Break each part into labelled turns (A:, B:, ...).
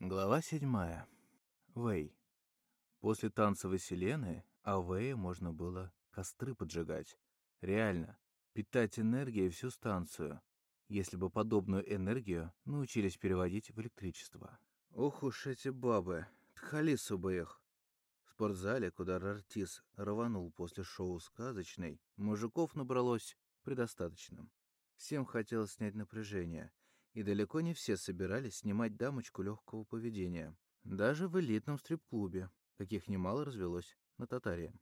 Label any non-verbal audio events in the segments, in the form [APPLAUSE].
A: Глава седьмая. Вэй. После танца Василены а Вэя можно было костры поджигать. Реально, питать энергией всю станцию, если бы подобную энергию научились переводить в электричество. Ох уж эти бабы, тхалису бы их. В спортзале, куда Рартис рванул после шоу «Сказочный», мужиков набралось предостаточно. Всем хотелось снять напряжение, и далеко не все собирались снимать дамочку легкого поведения. Даже в элитном стрип-клубе, каких немало развелось на Татаре.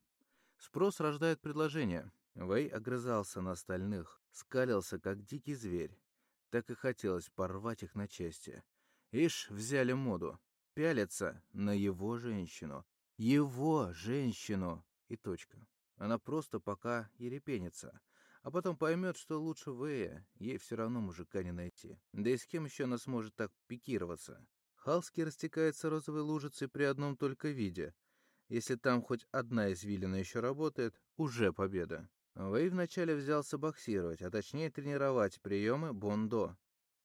A: Спрос рождает предложение. Вэй огрызался на остальных, скалился, как дикий зверь. Так и хотелось порвать их на части. Ишь, взяли моду. Пялятся на его женщину. Его женщину! И точка. Она просто пока ерепенится. А потом поймет, что лучше Вэя, ей все равно мужика не найти. Да и с кем еще она сможет так пикироваться? Халски растекается розовой лужицей при одном только виде. Если там хоть одна извилина еще работает, уже победа. Вэй вначале взялся боксировать, а точнее тренировать приемы бондо,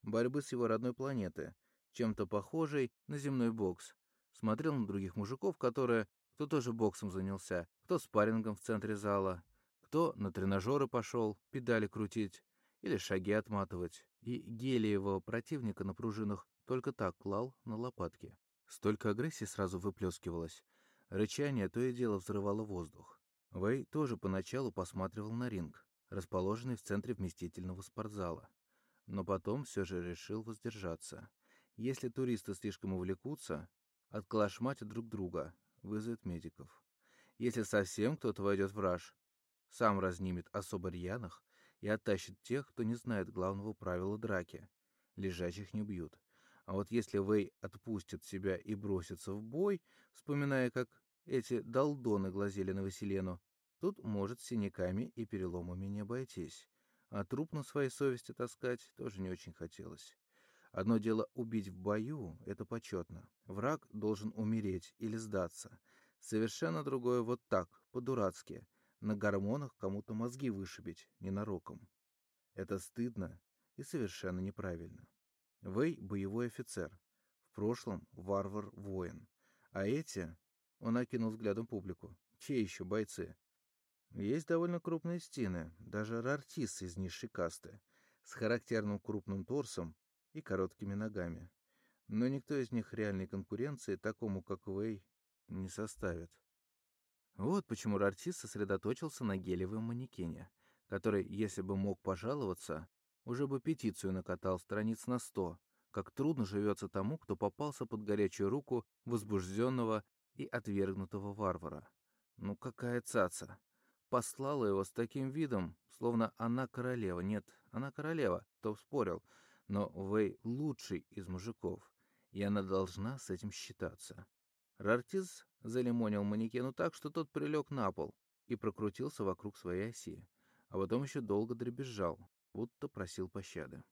A: борьбы с его родной планеты, чем-то похожей на земной бокс. Смотрел на других мужиков, которые, кто тоже боксом занялся, кто спаррингом в центре зала, кто на тренажеры пошел, педали крутить или шаги отматывать, и гелиевого противника на пружинах только так клал на лопатки. Столько агрессии сразу выплескивалось. Рычание то и дело взрывало воздух. Вэй тоже поначалу посматривал на ринг, расположенный в центре вместительного спортзала. Но потом все же решил воздержаться. Если туристы слишком увлекутся, отколошматят друг друга, вызовет медиков. Если совсем кто-то войдет в раж, сам разнимет особо рьяных и оттащит тех, кто не знает главного правила драки. Лежачих не бьют. А вот если Вэй отпустит себя и бросится в бой, вспоминая, как эти долдоны глазели на Василену, тут может синяками и переломами не обойтись. А труп на своей совести таскать тоже не очень хотелось. Одно дело убить в бою — это почетно. Враг должен умереть или сдаться. Совершенно другое вот так, по-дурацки, на гормонах кому-то мозги вышибить ненароком. Это стыдно и совершенно неправильно. Вэй — боевой офицер, в прошлом варвар-воин. А эти... Он окинул взглядом публику. Те еще бойцы. Есть довольно крупные стены, даже рартисы из низшей касты, с характерным крупным торсом и короткими ногами. Но никто из них реальной конкуренции такому, как Вэй, не составит. Вот почему Рартис сосредоточился на гелевом манекене, который, если бы мог пожаловаться, уже бы петицию накатал страниц на сто, как трудно живется тому, кто попался под горячую руку возбужденного и отвергнутого варвара. Ну какая цаца! Послала его с таким видом, словно она королева. Нет, она королева, кто спорил, но Вэй лучший из мужиков, и она должна с этим считаться. Рартиз залимонил манекену так, что тот прилег на пол и прокрутился вокруг своей оси, а потом еще долго дребезжал, будто просил пощады.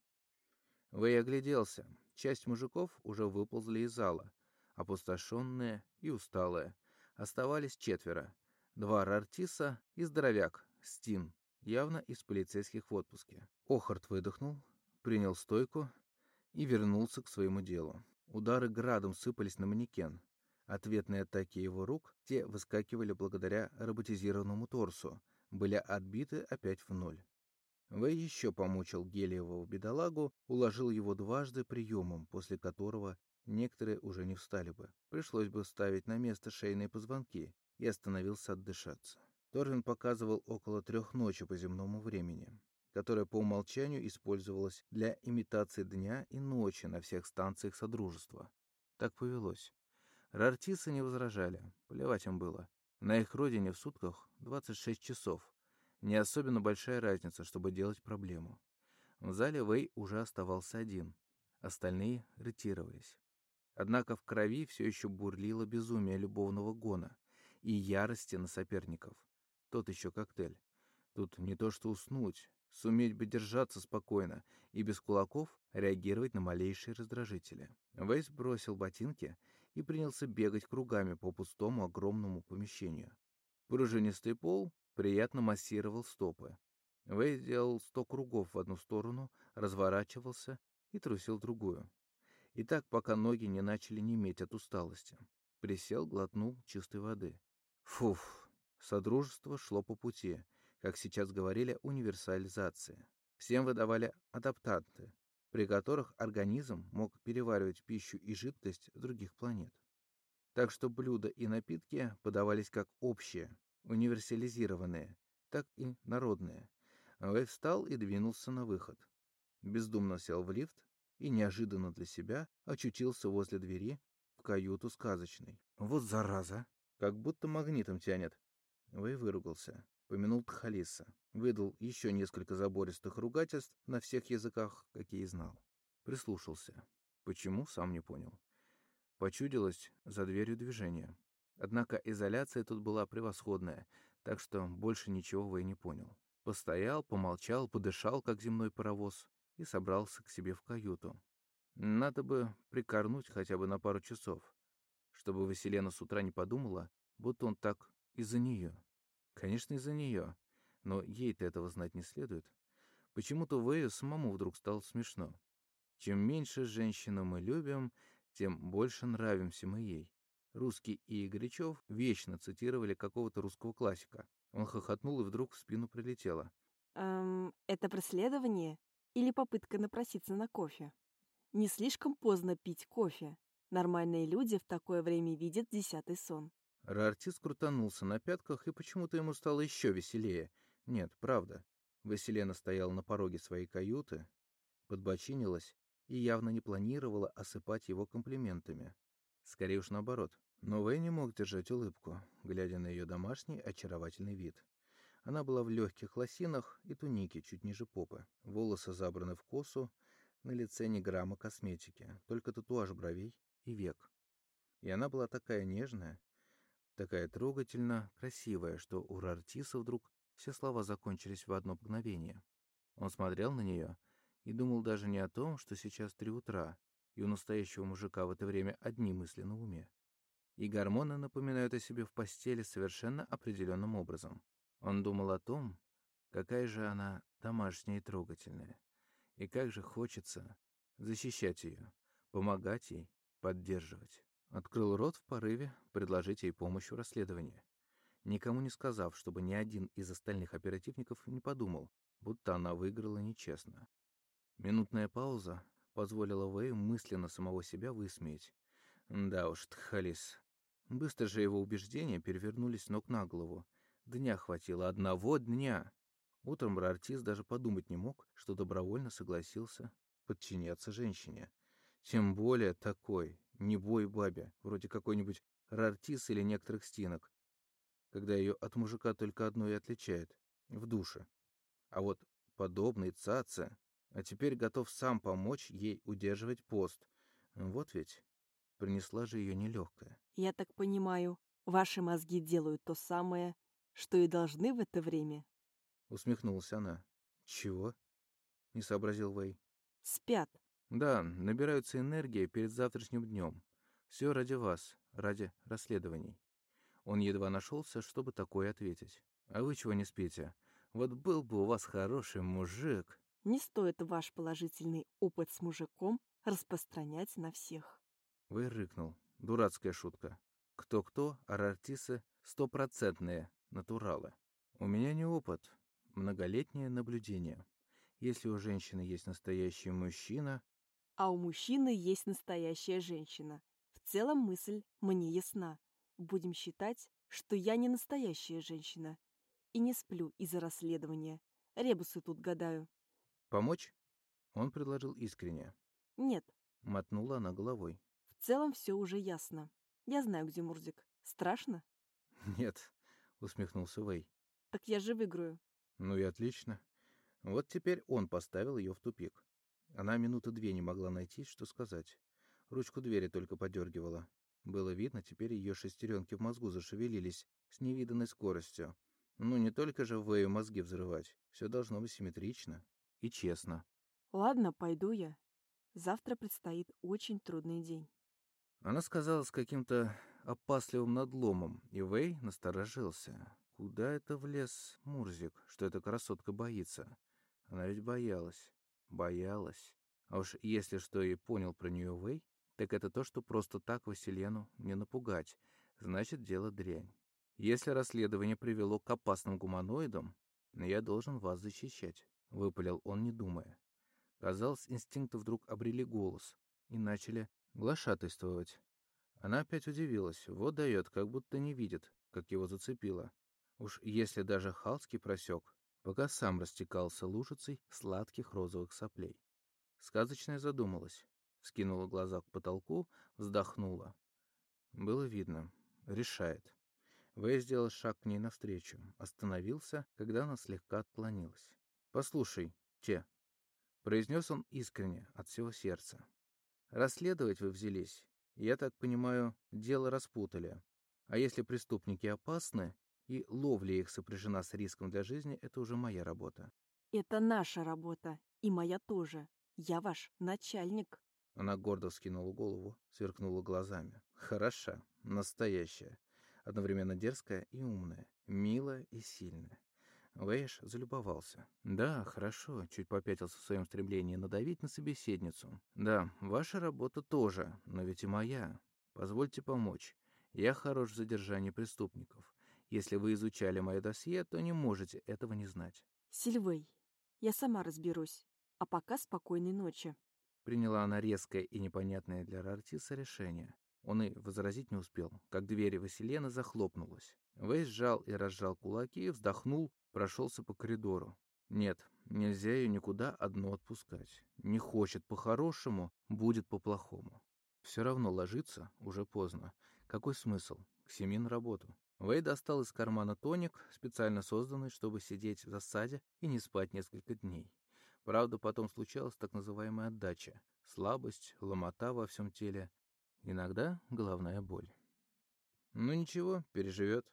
A: Вэй огляделся. Часть мужиков уже выползли из зала, опустошенные и усталые. Оставались четверо. Два Рартиса и здоровяк, Стин, явно из полицейских в отпуске. Охарт выдохнул, принял стойку и вернулся к своему делу. Удары градом сыпались на манекен. Ответные атаки его рук, те выскакивали благодаря роботизированному торсу, были отбиты опять в ноль. Вэй еще помучил гелиевого бедолагу, уложил его дважды приемом, после которого некоторые уже не встали бы. Пришлось бы ставить на место шейные позвонки, и остановился отдышаться. Торвин показывал около трех ночи по земному времени, которое по умолчанию использовалось для имитации дня и ночи на всех станциях Содружества. Так повелось. Рартисы не возражали, плевать им было. На их родине в сутках 26 часов, не особенно большая разница, чтобы делать проблему. В зале Вэй уже оставался один. Остальные ретировались. Однако в крови все еще бурлило безумие любовного гона и ярости на соперников. Тот еще коктейль. Тут не то что уснуть, суметь бы держаться спокойно и без кулаков реагировать на малейшие раздражители. Вейс бросил ботинки и принялся бегать кругами по пустому огромному помещению. Пружинистый пол приятно массировал стопы. Вэй сделал сто кругов в одну сторону, разворачивался и трусил другую. И так, пока ноги не начали неметь от усталости. Присел, глотнул чистой воды. Фуф, содружество шло по пути, как сейчас говорили, универсализация. Всем выдавали адаптанты, при которых организм мог переваривать пищу и жидкость других планет. Так что блюда и напитки подавались как общие, универсализированные, так и народные. Вэй встал и двинулся на выход. Бездумно сел в лифт и неожиданно для себя очутился возле двери в каюту сказочной. Вот зараза! Как будто магнитом тянет. Вэй выругался, помянул Тхалиса, выдал еще несколько забористых ругательств на всех языках, какие знал. Прислушался. Почему, сам не понял. Почудилось за дверью движение. Однако изоляция тут была превосходная, так что больше ничего Вэй не понял. Постоял, помолчал, подышал, как земной паровоз, и собрался к себе в каюту. Надо бы прикорнуть хотя бы на пару часов, чтобы Василена с утра не подумала, будто он так из-за нее. Конечно, из-за нее, но ей-то этого знать не следует. Почему-то Вэю самому вдруг стало смешно. Чем меньше женщину мы любим, тем больше нравимся мы ей. Русский и Игорячев вечно цитировали какого-то русского классика. Он хохотнул и вдруг в спину прилетело.
B: Эм, это преследование или попытка напроситься на кофе? Не слишком поздно пить кофе. Нормальные люди в такое время видят десятый сон.
A: Раартис крутанулся на пятках, и почему-то ему стало еще веселее. Нет, правда. Василена стояла на пороге своей каюты, подбочинилась и явно не планировала осыпать его комплиментами. Скорее уж наоборот. Но Вэй не мог держать улыбку, глядя на ее домашний очаровательный вид. Она была в легких лосинах и тунике чуть ниже попы. Волосы забраны в косу, на лице ни грамма косметики, только татуаж бровей и век. И она была такая нежная, такая трогательно красивая, что у Рартиса вдруг все слова закончились в одно мгновение. Он смотрел на нее и думал даже не о том, что сейчас три утра, и у настоящего мужика в это время одни мысли на уме. И гормоны напоминают о себе в постели совершенно определенным образом. Он думал о том, какая же она домашняя и трогательная, и как же хочется защищать ее, помогать ей, поддерживать. Открыл рот в порыве предложить ей помощь в расследовании, никому не сказав, чтобы ни один из остальных оперативников не подумал, будто она выиграла нечестно. Минутная пауза позволила Вэю мысленно самого себя высмеять. Да уж, Тхалис. Быстро же его убеждения перевернулись ног на голову. Дня хватило, одного дня. Утром артист даже подумать не мог, что добровольно согласился подчиняться женщине. Тем более такой, не бой бабе, вроде какой-нибудь Рартис или некоторых стенок, когда ее от мужика только одно и отличает — в душе. А вот подобный цаца а теперь готов сам помочь ей удерживать пост. Вот ведь принесла же ее нелегкая.
B: Я так понимаю, ваши мозги делают то самое, что и должны в это время?
A: Усмехнулась она. Чего? Не сообразил Вэй.
B: Спят.
A: Да, набираются энергии перед завтрашним днем. Все ради вас, ради расследований. Он едва нашелся, чтобы такое ответить. А вы чего не спите? Вот был бы у вас хороший мужик.
B: Не стоит ваш положительный опыт с мужиком распространять на всех.
A: Вы рыкнул. Дурацкая шутка. Кто-кто, а артисы стопроцентные натуралы. У меня не опыт, многолетнее наблюдение. Если у женщины есть настоящий мужчина...
B: А у мужчины есть настоящая женщина. В целом мысль мне ясна. Будем считать, что я не настоящая женщина. И не сплю из-за расследования. Ребусы тут гадаю.
A: «Помочь?» Он предложил искренне.
B: «Нет».
A: Мотнула она головой.
B: «В целом все уже ясно. Я знаю, где Мурзик. Страшно?» [LAUGHS]
A: «Нет», — усмехнулся Вэй.
B: «Так я же выиграю».
A: «Ну и отлично. Вот теперь он поставил ее в тупик. Она минуты две не могла найти, что сказать. Ручку двери только подергивала. Было видно, теперь ее шестеренки в мозгу зашевелились с невиданной скоростью. Ну, не только же Вэю мозги взрывать. Все должно быть симметрично и честно.
B: Ладно, пойду я. Завтра предстоит очень трудный день.
A: Она сказала с каким-то опасливым надломом, и Вэй насторожился. Куда это влез Мурзик, что эта красотка боится? Она ведь боялась. Боялась. А уж если что и понял про нее Вэй, так это то, что просто так Василену не напугать. Значит, дело дрянь. Если расследование привело к опасным гуманоидам, я должен вас защищать», — выпалил он, не думая. Казалось, инстинкты вдруг обрели голос и начали глашатайствовать. Она опять удивилась. Вот дает, как будто не видит, как его зацепило. Уж если даже Халский просек, пока сам растекался лужицей сладких розовых соплей. Сказочная задумалась, скинула глаза к потолку, вздохнула. Было видно. Решает. Вэй сделал шаг к ней навстречу, остановился, когда она слегка отклонилась. «Послушай, Те», — произнес он искренне, от всего сердца. «Расследовать вы взялись. Я так понимаю, дело распутали. А если преступники опасны, и ловля их сопряжена с риском для жизни, это уже моя работа».
B: «Это наша работа, и моя тоже. Я ваш начальник».
A: Она гордо вскинула голову, сверкнула глазами. «Хороша, настоящая, одновременно дерзкая и умная, милая и сильная». Вэйш залюбовался. «Да, хорошо», — чуть попятился в своем стремлении надавить на собеседницу. «Да, ваша работа тоже, но ведь и моя. Позвольте помочь. Я хорош в задержании преступников. Если вы изучали мое досье, то не можете этого не знать».
B: «Сильвей, я сама разберусь. А пока спокойной ночи».
A: Приняла она резкое и непонятное для Рартиса решение. Он и возразить не успел, как дверь Василена захлопнулась. Вейс сжал и разжал кулаки, вздохнул, прошелся по коридору. Нет, нельзя ее никуда одну отпускать. Не хочет по-хорошему, будет по-плохому. Все равно ложиться уже поздно. Какой смысл? К семи на работу. Вэй достал из кармана тоник, специально созданный, чтобы сидеть в засаде и не спать несколько дней. Правда, потом случалась так называемая отдача. Слабость, ломота во всем теле. Иногда головная боль. Ну ничего, переживет.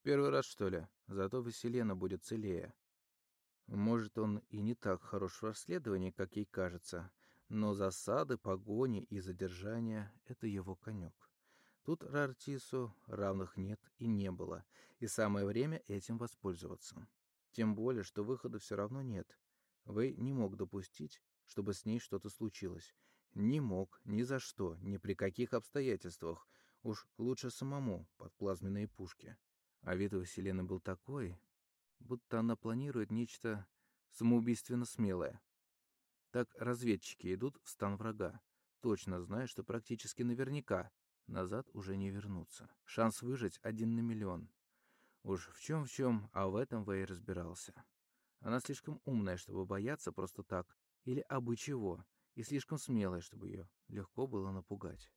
A: В первый раз, что ли? Зато Василена будет целее. Может, он и не так хорош в расследовании, как ей кажется, но засады, погони и задержания — это его конек. Тут Рартису равных нет и не было, и самое время этим воспользоваться. Тем более, что выхода все равно нет. Вэй не мог допустить, чтобы с ней что-то случилось. Не мог, ни за что, ни при каких обстоятельствах. Уж лучше самому под плазменные пушки. А вид Вселенной был такой, будто она планирует нечто самоубийственно смелое. Так разведчики идут в стан врага, точно зная, что практически наверняка назад уже не вернуться. Шанс выжить один на миллион. Уж в чем в чем, а в этом Вэй разбирался. Она слишком умная, чтобы бояться просто так, или абы и слишком смелая, чтобы ее легко было напугать.